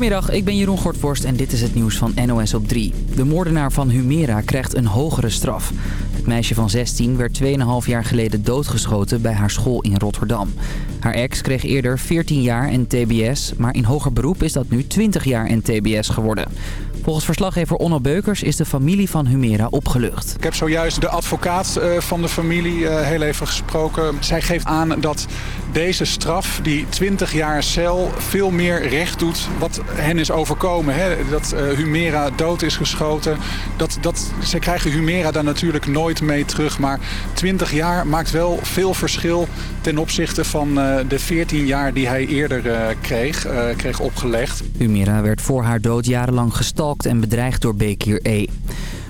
Goedemiddag, ik ben Jeroen Gortworst en dit is het nieuws van NOS op 3. De moordenaar van Humera krijgt een hogere straf. Het meisje van 16 werd 2,5 jaar geleden doodgeschoten bij haar school in Rotterdam. Haar ex kreeg eerder 14 jaar en tbs, maar in hoger beroep is dat nu 20 jaar en tbs geworden. Volgens verslaggever Onno Beukers is de familie van Humera opgelucht. Ik heb zojuist de advocaat eh, van de familie eh, heel even gesproken. Zij geeft aan dat deze straf, die 20 jaar cel, veel meer recht doet wat hen is overkomen. Dat uh, Humera dood is geschoten. Dat, dat, ze krijgen Humera daar natuurlijk nooit mee terug. Maar 20 jaar maakt wel veel verschil ten opzichte van de 14 jaar die hij eerder kreeg, kreeg opgelegd. Humera werd voor haar dood jarenlang gestalkt en bedreigd door Bekir E.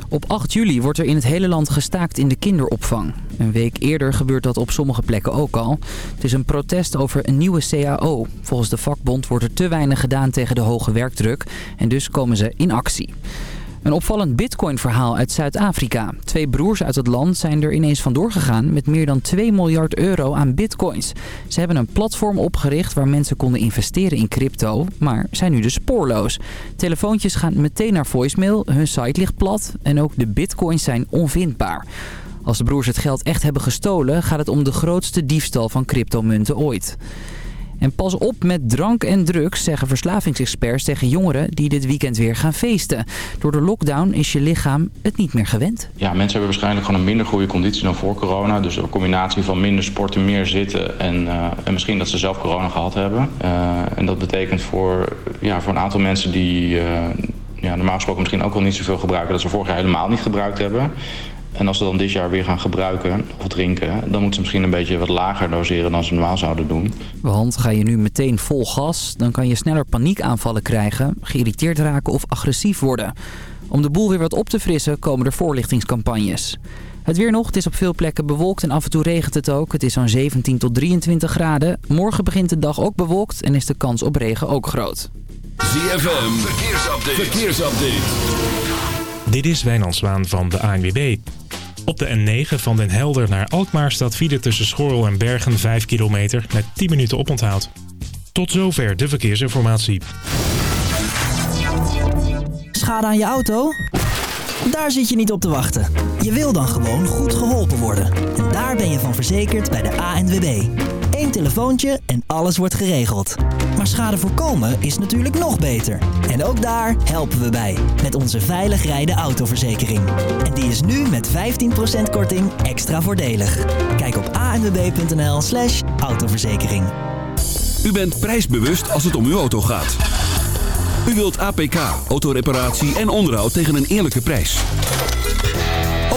Op 8 juli wordt er in het hele land gestaakt in de kinderopvang. Een week eerder gebeurt dat op sommige plekken ook al. Het is een protest over een nieuwe CAO. Volgens de vakbond wordt er te weinig gedaan tegen de hoge werkdruk en dus komen ze in actie. Een opvallend bitcoin-verhaal uit Zuid-Afrika. Twee broers uit het land zijn er ineens vandoor gegaan met meer dan 2 miljard euro aan bitcoins. Ze hebben een platform opgericht waar mensen konden investeren in crypto, maar zijn nu dus spoorloos. Telefoontjes gaan meteen naar voicemail, hun site ligt plat en ook de bitcoins zijn onvindbaar. Als de broers het geld echt hebben gestolen, gaat het om de grootste diefstal van cryptomunten ooit. En pas op met drank en drugs, zeggen verslavingsexperts tegen jongeren die dit weekend weer gaan feesten. Door de lockdown is je lichaam het niet meer gewend. Ja, mensen hebben waarschijnlijk gewoon een minder goede conditie dan voor corona. Dus een combinatie van minder sporten, meer zitten en, uh, en misschien dat ze zelf corona gehad hebben. Uh, en dat betekent voor, ja, voor een aantal mensen die uh, ja, normaal gesproken misschien ook wel niet zoveel gebruiken... dat ze vorig jaar helemaal niet gebruikt hebben. En als ze dan dit jaar weer gaan gebruiken of drinken... dan moeten ze misschien een beetje wat lager doseren dan ze normaal zouden doen. Want ga je nu meteen vol gas... dan kan je sneller paniekaanvallen krijgen, geïrriteerd raken of agressief worden. Om de boel weer wat op te frissen komen er voorlichtingscampagnes. Het weer nog, het is op veel plekken bewolkt en af en toe regent het ook. Het is zo'n 17 tot 23 graden. Morgen begint de dag ook bewolkt en is de kans op regen ook groot. ZFM, verkeersupdate. verkeersupdate. Dit is Wijnand Zwaan van de ANWB. Op de N9 van Den Helder naar Alkmaar staat file tussen Schorrel en Bergen 5 kilometer met 10 minuten oponthoud. Tot zover de verkeersinformatie. Schade aan je auto? Daar zit je niet op te wachten. Je wil dan gewoon goed geholpen worden. En daar ben je van verzekerd bij de ANWB. Eén telefoontje en alles wordt geregeld. Maar schade voorkomen is natuurlijk nog beter. En ook daar helpen we bij. Met onze veilig rijden autoverzekering. En die is nu met 15% korting extra voordelig. Kijk op anwb.nl slash autoverzekering. U bent prijsbewust als het om uw auto gaat. U wilt APK, autoreparatie en onderhoud tegen een eerlijke prijs.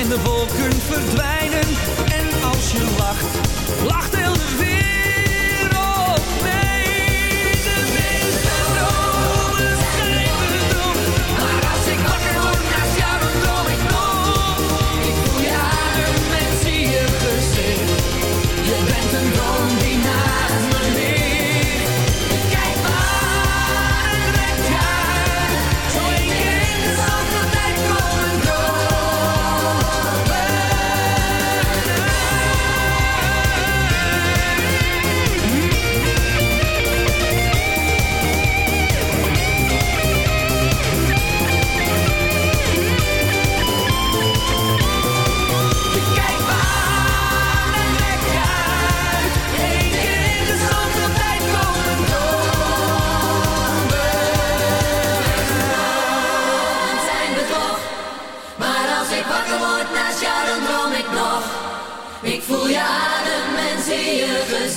en de wolken verdwijnen. En als je lacht, lacht heel de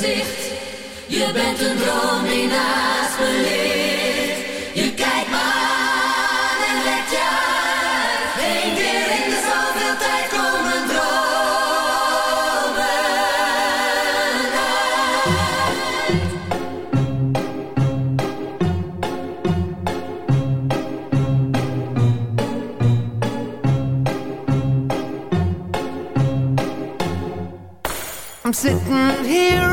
Je bent een droom die naast me ligt. Je kijkt me aan en legt je uit. Eén keer in de zoveel tijd komen dromen. I'm sitting here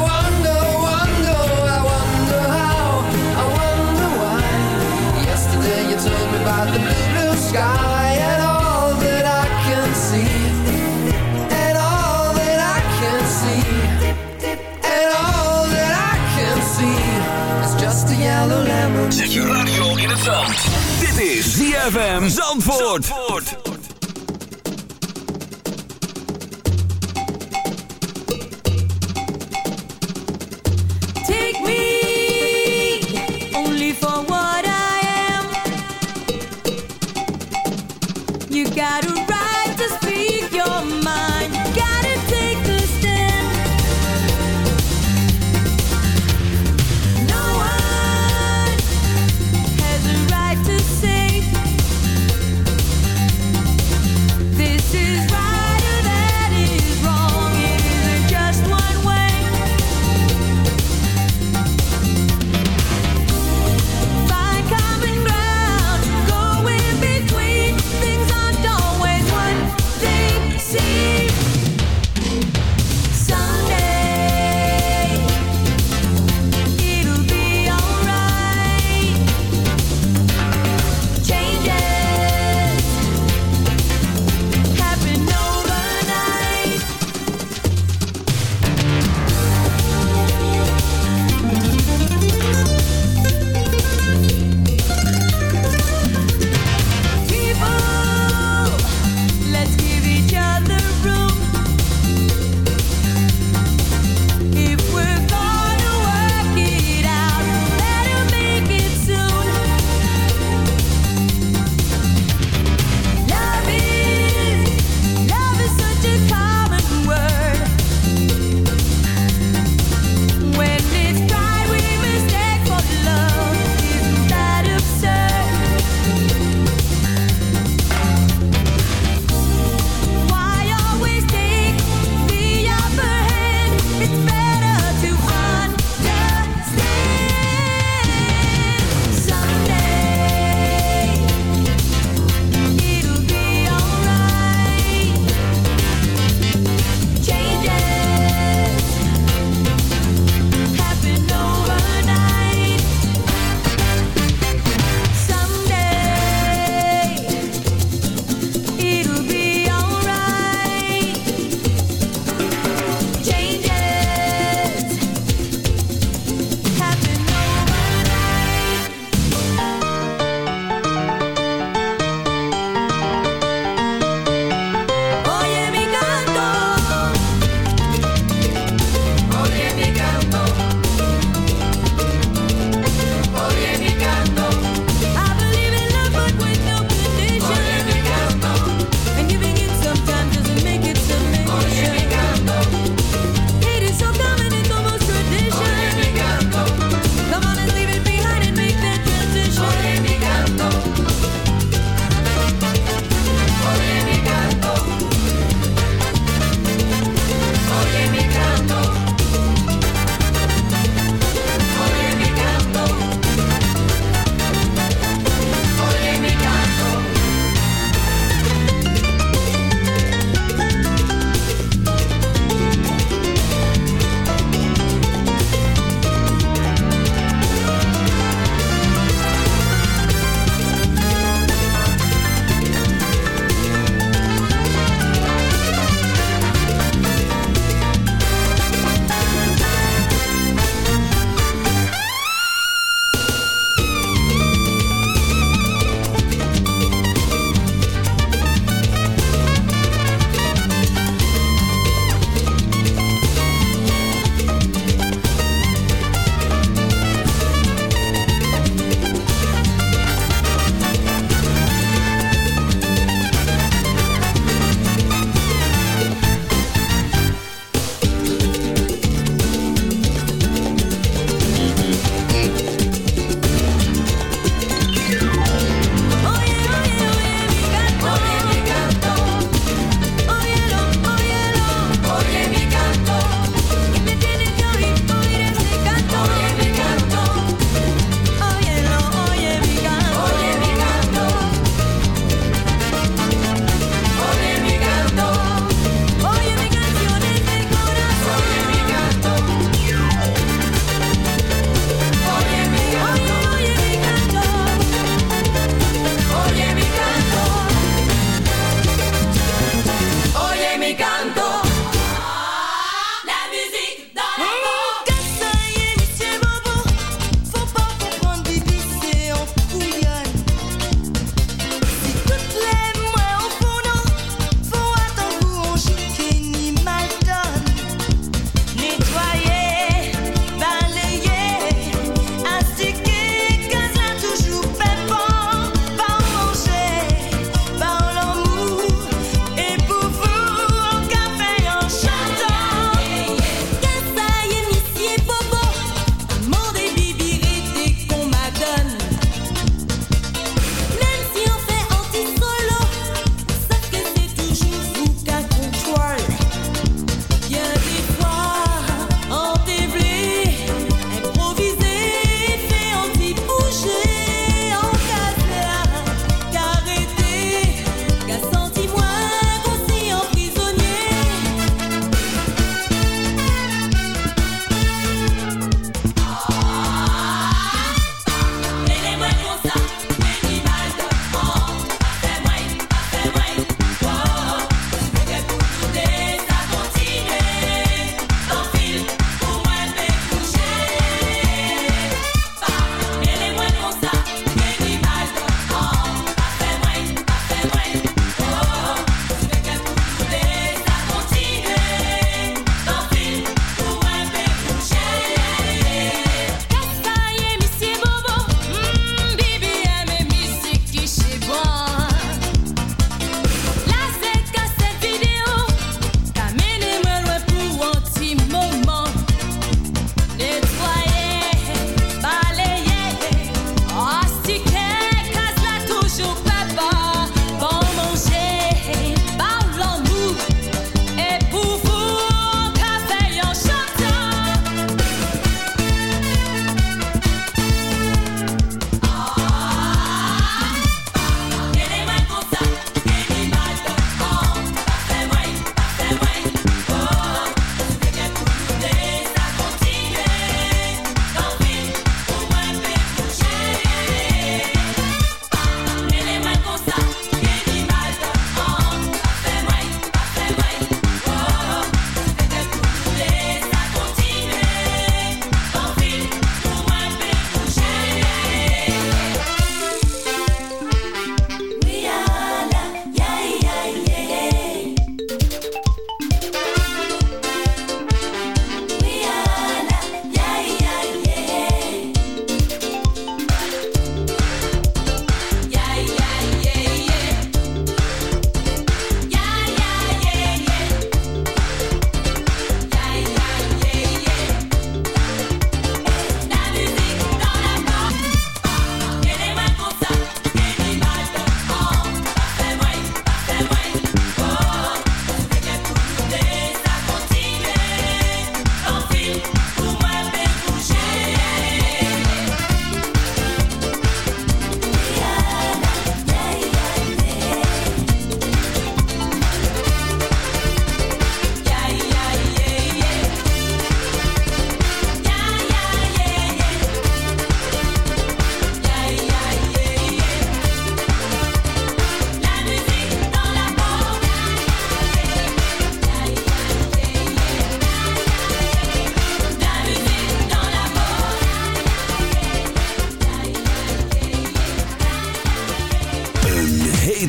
ZFM Zandvoort. Zandvoort.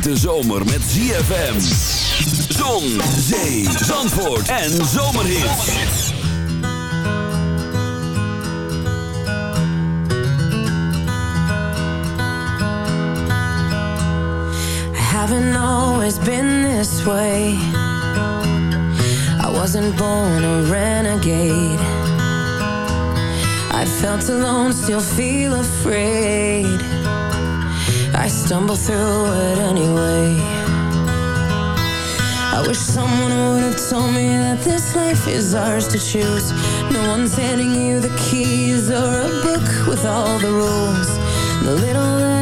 Hete zomer met ZFM. Zon, zee, zandvoort en zomerhits. I haven't always been this way. I wasn't born a renegade. I felt alone, still feel afraid. I stumble through it anyway. I wish someone would have told me that this life is ours to choose. No one's handing you the keys or a book with all the rules. The little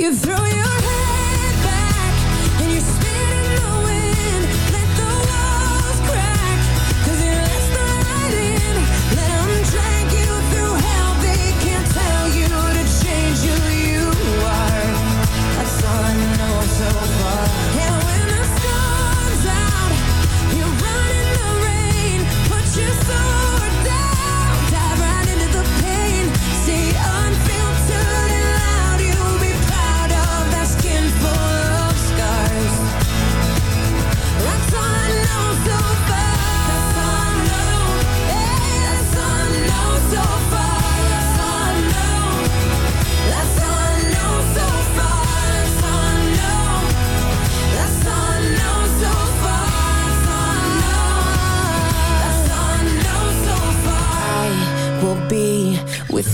you threw you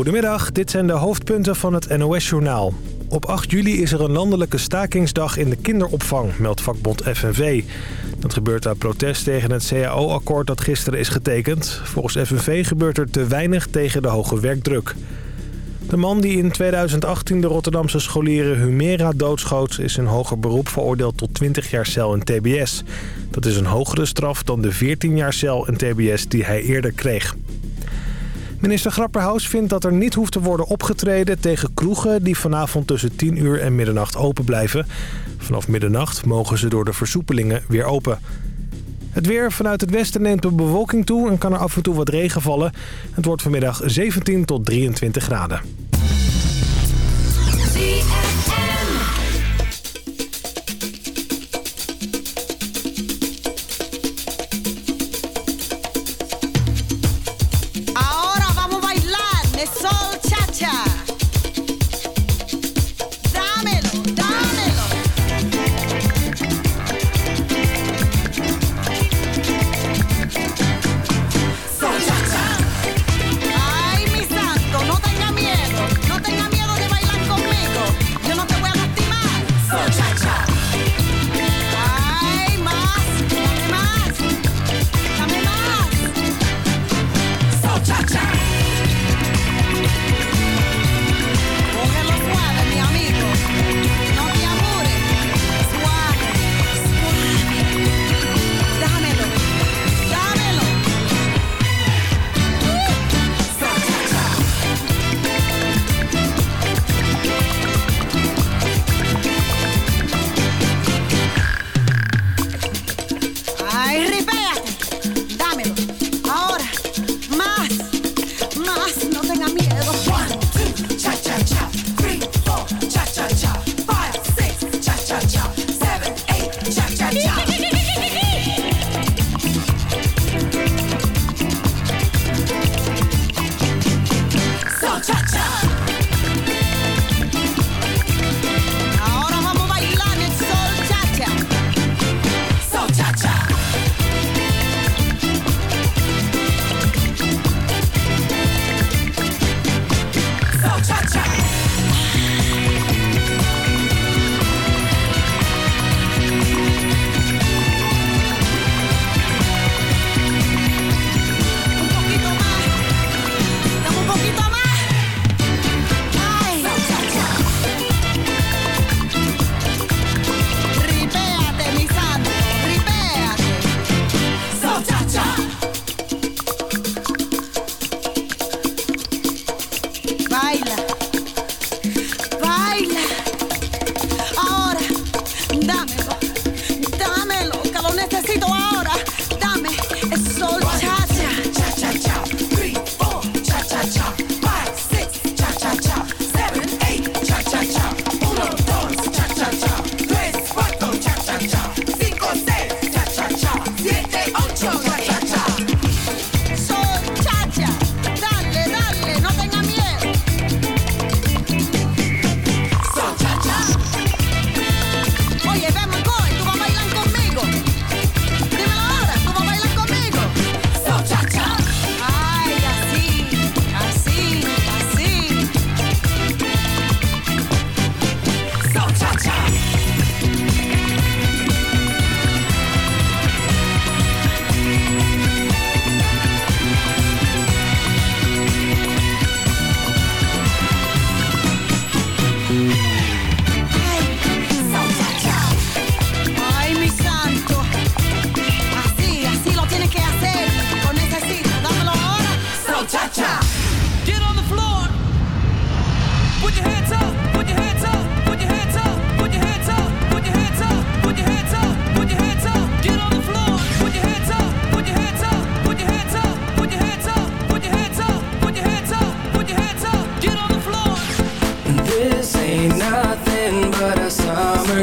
Goedemiddag, dit zijn de hoofdpunten van het NOS-journaal. Op 8 juli is er een landelijke stakingsdag in de kinderopvang, meldt vakbond FNV. Dat gebeurt uit protest tegen het CAO-akkoord dat gisteren is getekend. Volgens FNV gebeurt er te weinig tegen de hoge werkdruk. De man die in 2018 de Rotterdamse scholieren Humera doodschoot... is in hoger beroep veroordeeld tot 20 jaar cel en tbs. Dat is een hogere straf dan de 14 jaar cel en tbs die hij eerder kreeg. Minister Grapperhaus vindt dat er niet hoeft te worden opgetreden tegen kroegen die vanavond tussen 10 uur en middernacht open blijven. Vanaf middernacht mogen ze door de versoepelingen weer open. Het weer vanuit het westen neemt de bewolking toe en kan er af en toe wat regen vallen. Het wordt vanmiddag 17 tot 23 graden.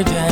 virgin.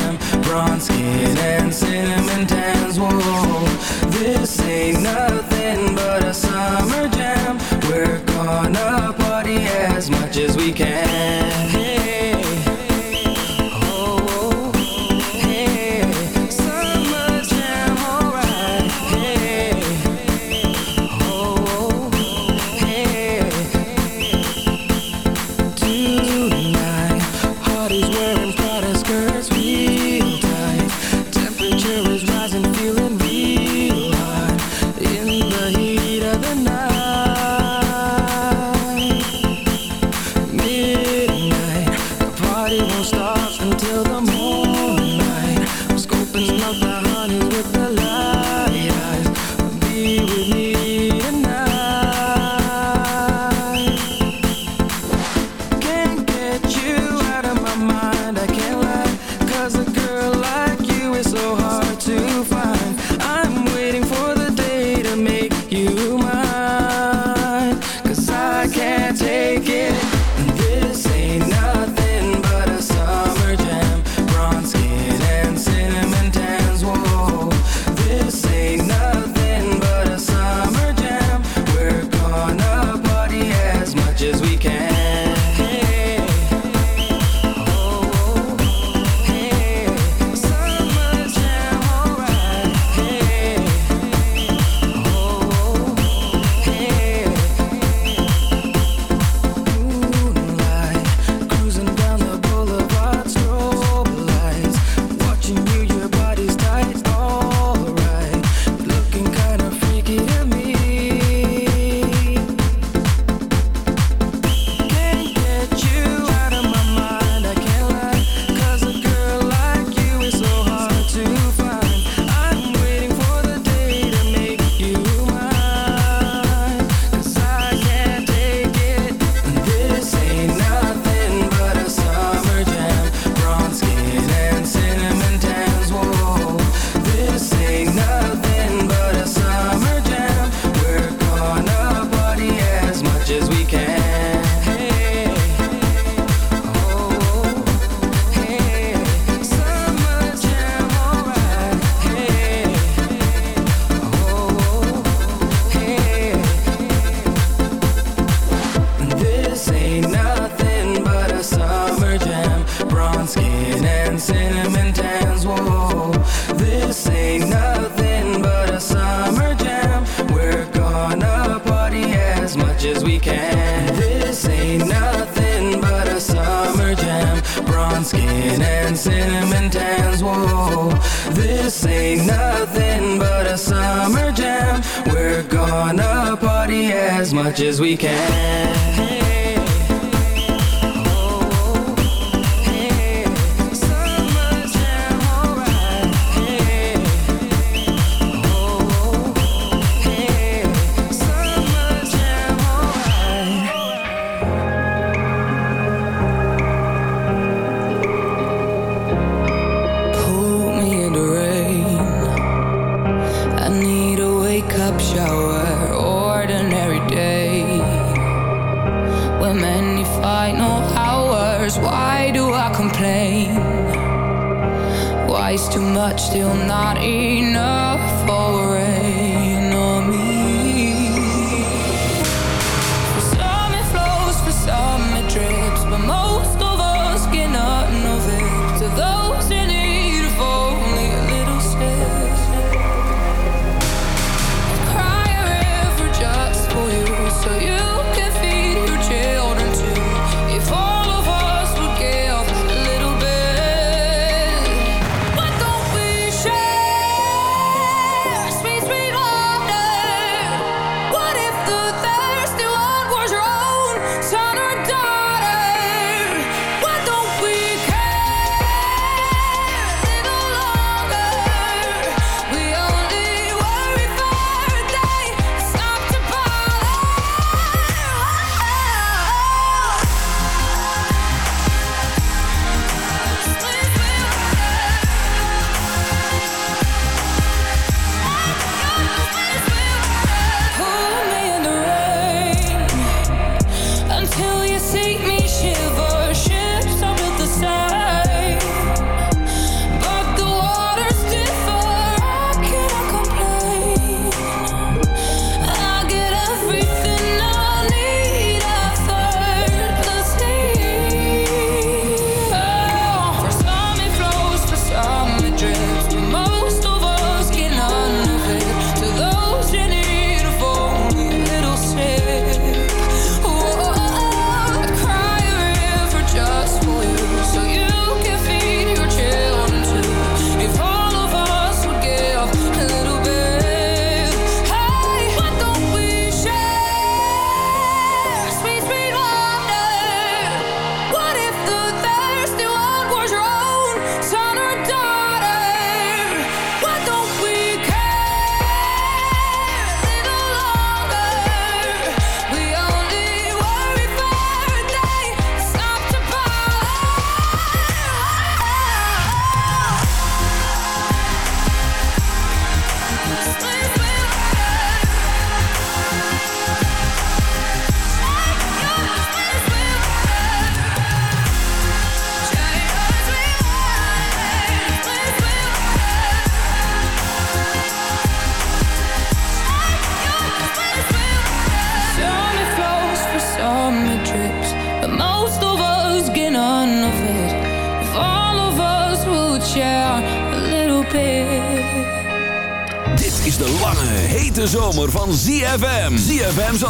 Is too much still not enough for rain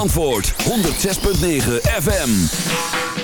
ZFM's antwoord, 106.9 FM.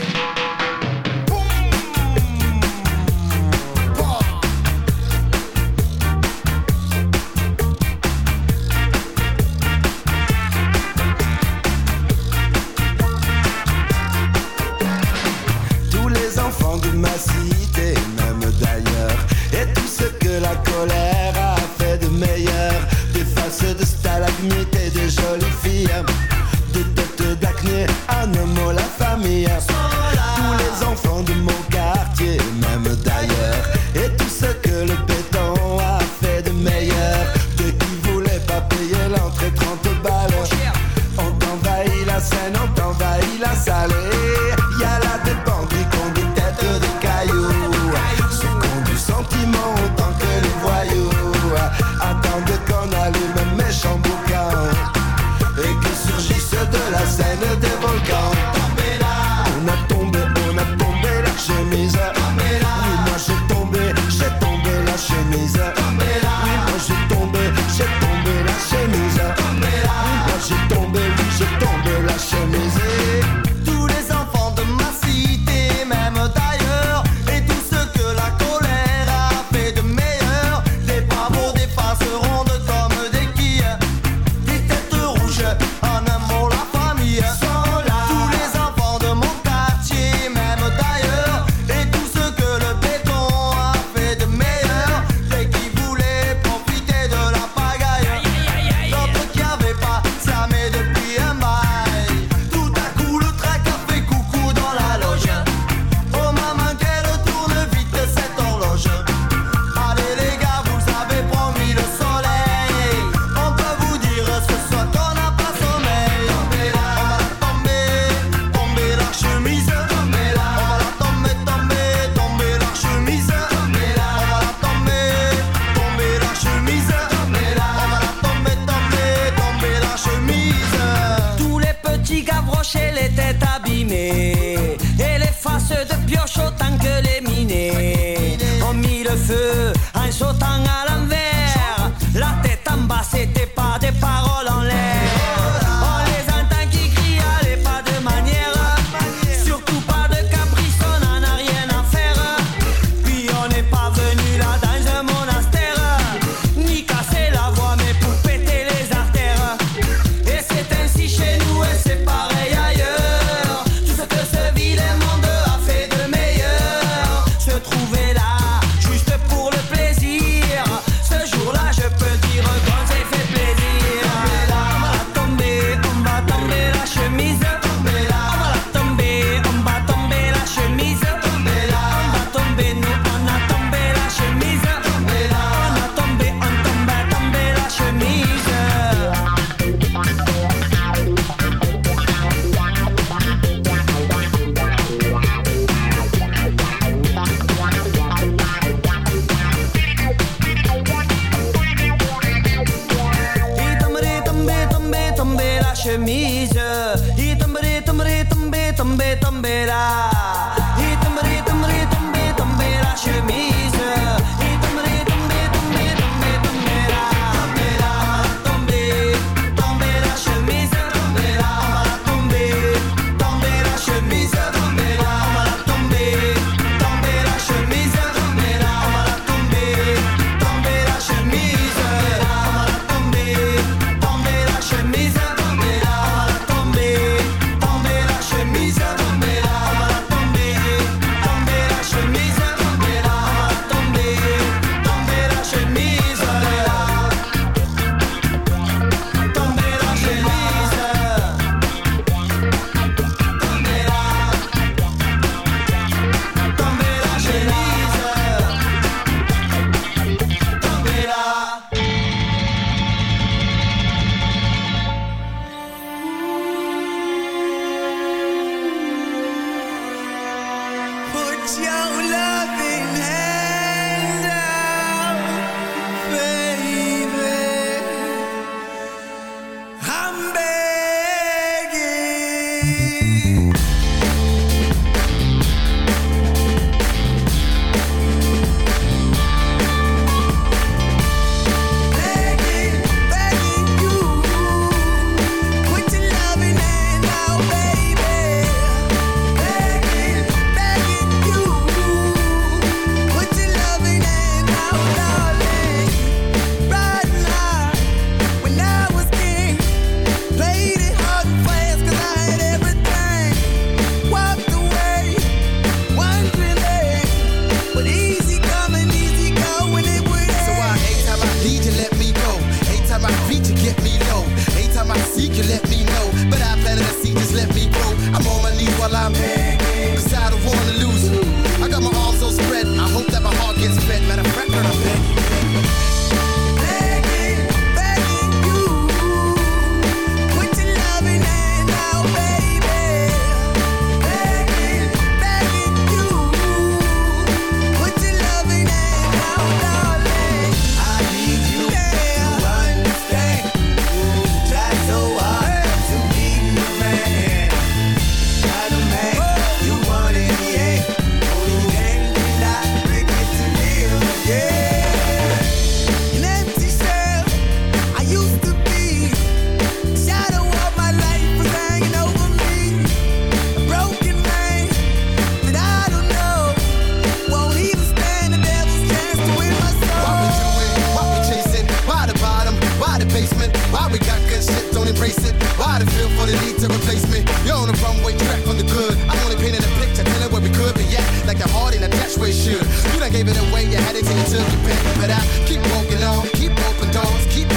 more than need to replace me. You're on the runway track on the good. I only painted a picture, telling where we could be at. Like a heart and attached where it should. You done gave it away, you had it till you took it back. But I keep walking on, keep open doors, keep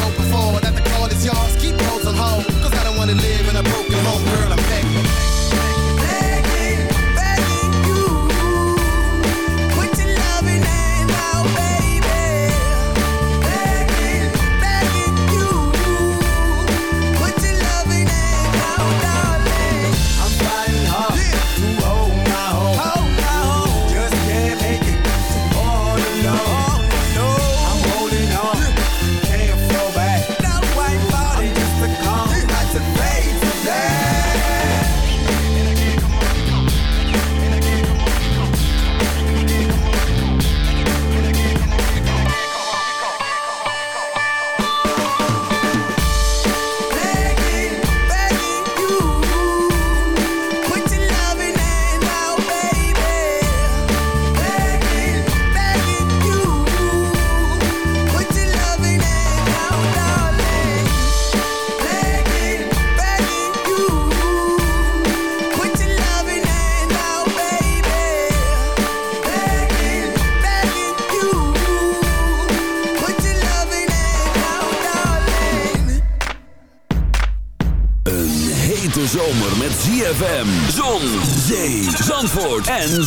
ZFM, Zon, Zee, Zandvoort en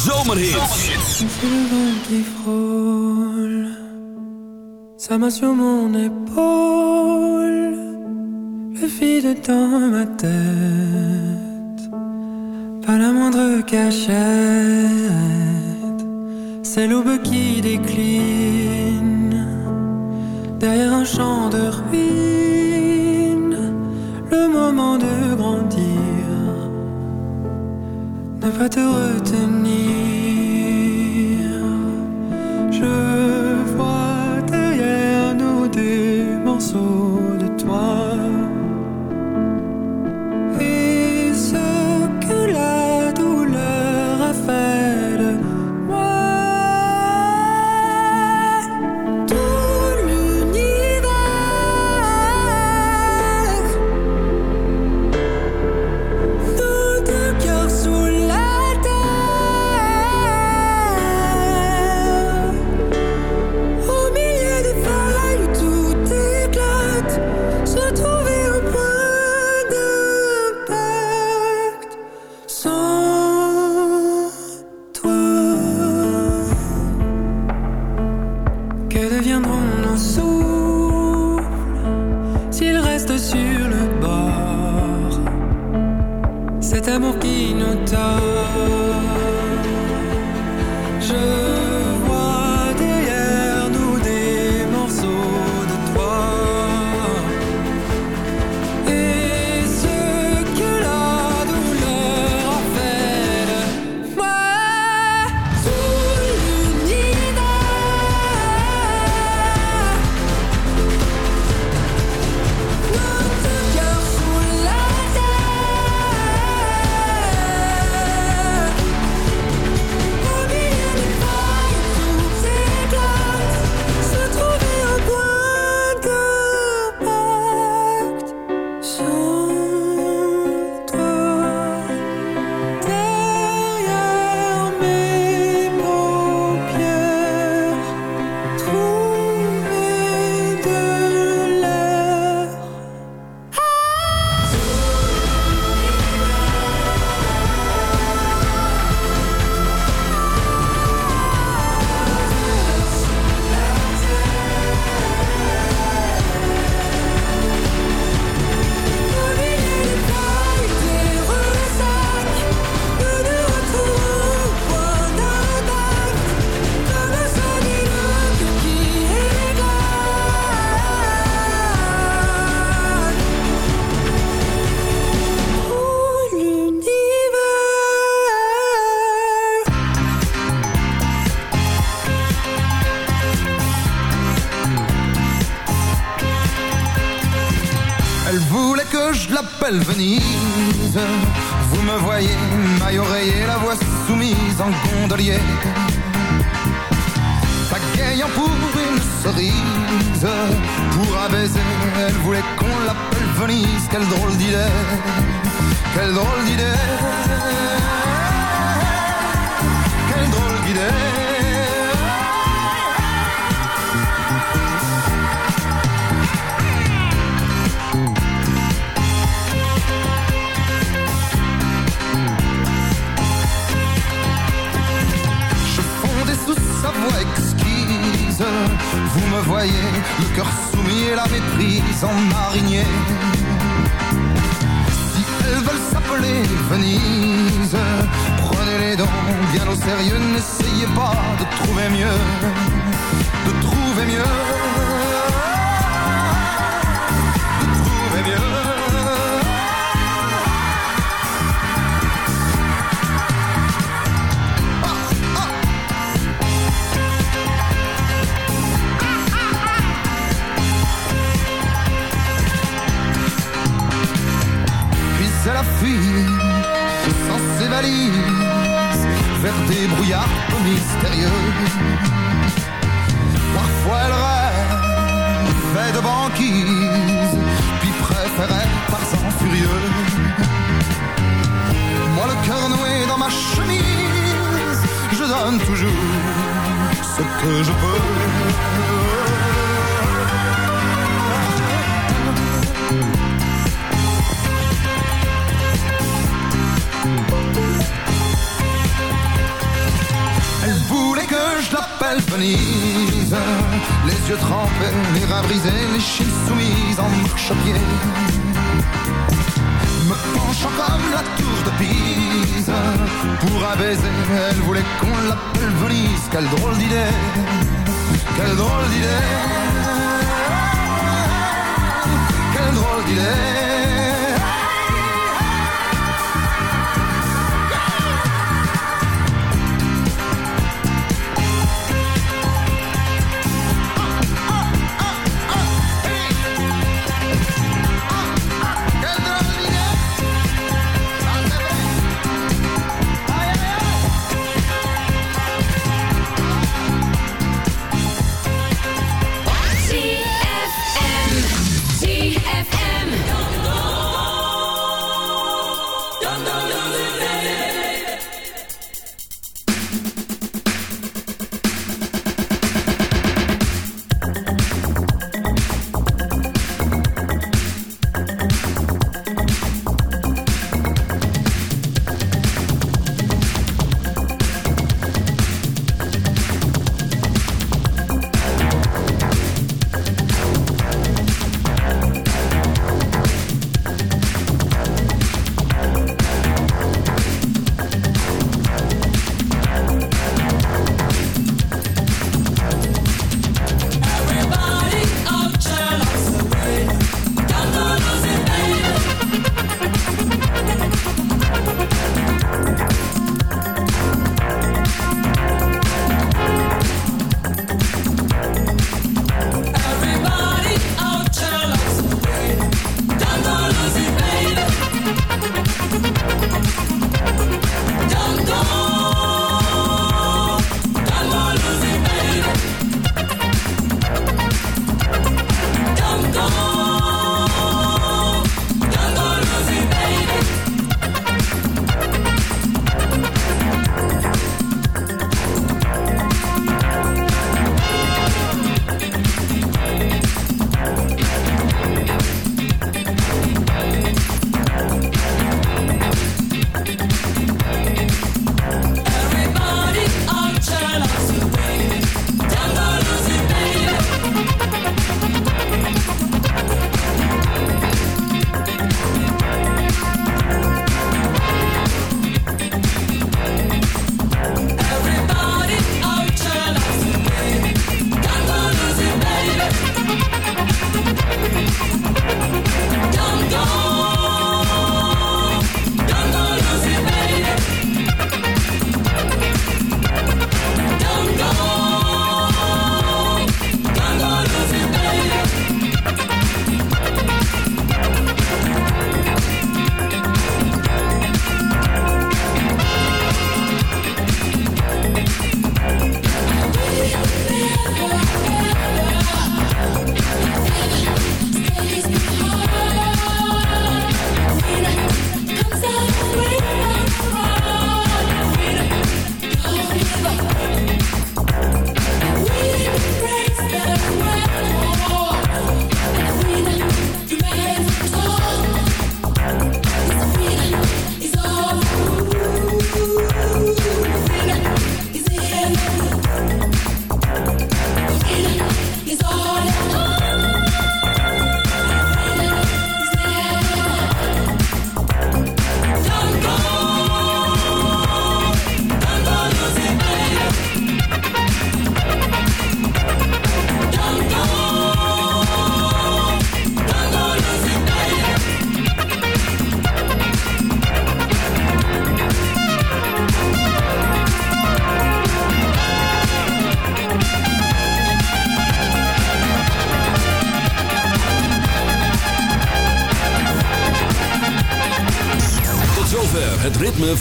qui frôle, ça m'a sur mon épaule, le vide dans ma tête, pas la moindre cachette, c'est l'aube qui décline, derrière un champ de ruines. pas te retenir.